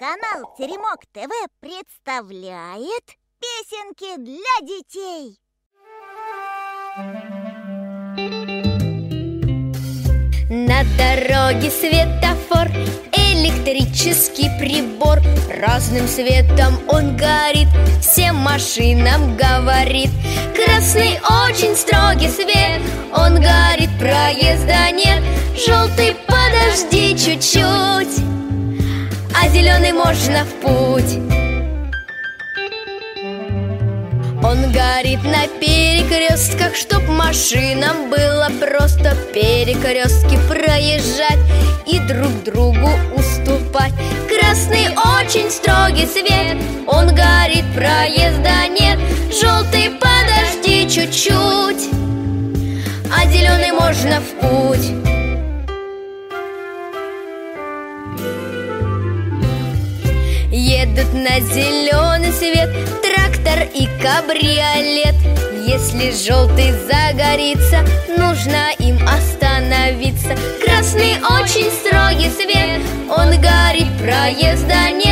Канал Теремок ТВ представляет песенки для детей. На дороге светофор, электрический прибор. Разным светом он горит, всем машинам говорит. Красный очень строгий свет, он горит, проезда нет Желтый подожди чуть-чуть, а зеленый можно в путь Он горит на перекрестках, чтоб машинам было просто перекрестки проезжать и друг другу уступать. Красный очень строгий свет, он горит, проезда нет. Желтый подожди чуть-чуть, а зеленый можно в путь. На зеленый свет трактор и кабриолет. Если желтый загорится, нужно им остановиться. Красный очень строгий свет, он горит, проезда нет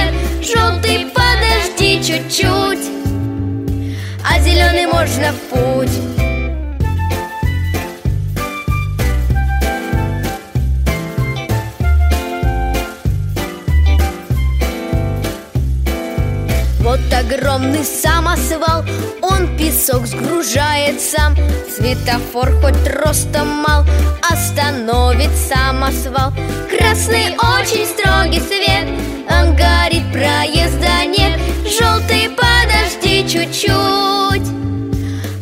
огромный самосвал, он песок сгружает сам Светофор хоть ростом мал, остановит самосвал. Красный очень строгий свет, он горит, проезда нет. Желтый подожди чуть-чуть,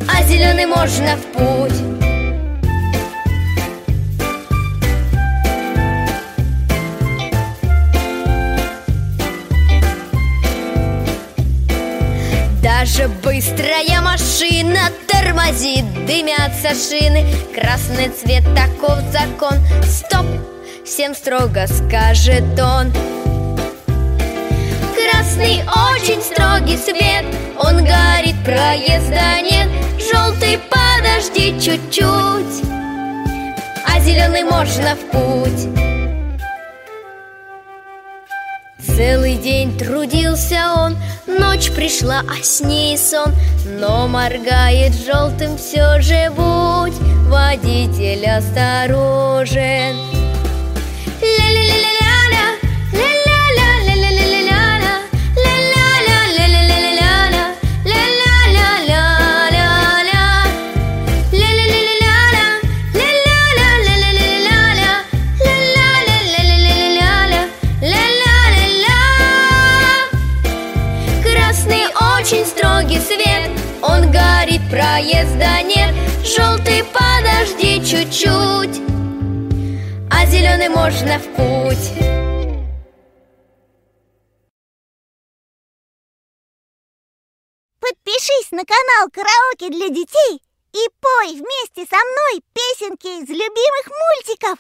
а зеленый можно в путь Даже быстрая машина тормозит, дымятся шины. Красный цвет, таков закон. Стоп, всем строго скажет он. Красный очень строгий свет. Он горит, проезда нет. Желтый, подожди чуть-чуть. А зеленый можно в путь день трудился он, ночь пришла, а с ней сон. Но моргает желтым все же будь, водитель осторожен проезда нет. Желтый подожди чуть-чуть. А зеленый можно в путь. Подпишись на канал Караоке для детей и пой вместе со мной песенки из любимых мультиков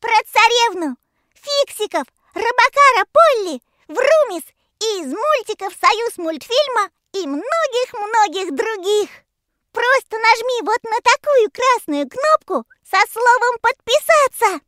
Про царевну, фиксиков, рыбакара Полли, Врумис и из мультиков Союз мультфильма и многих-многих других Просто нажми вот на такую красную кнопку со словом «Подписаться».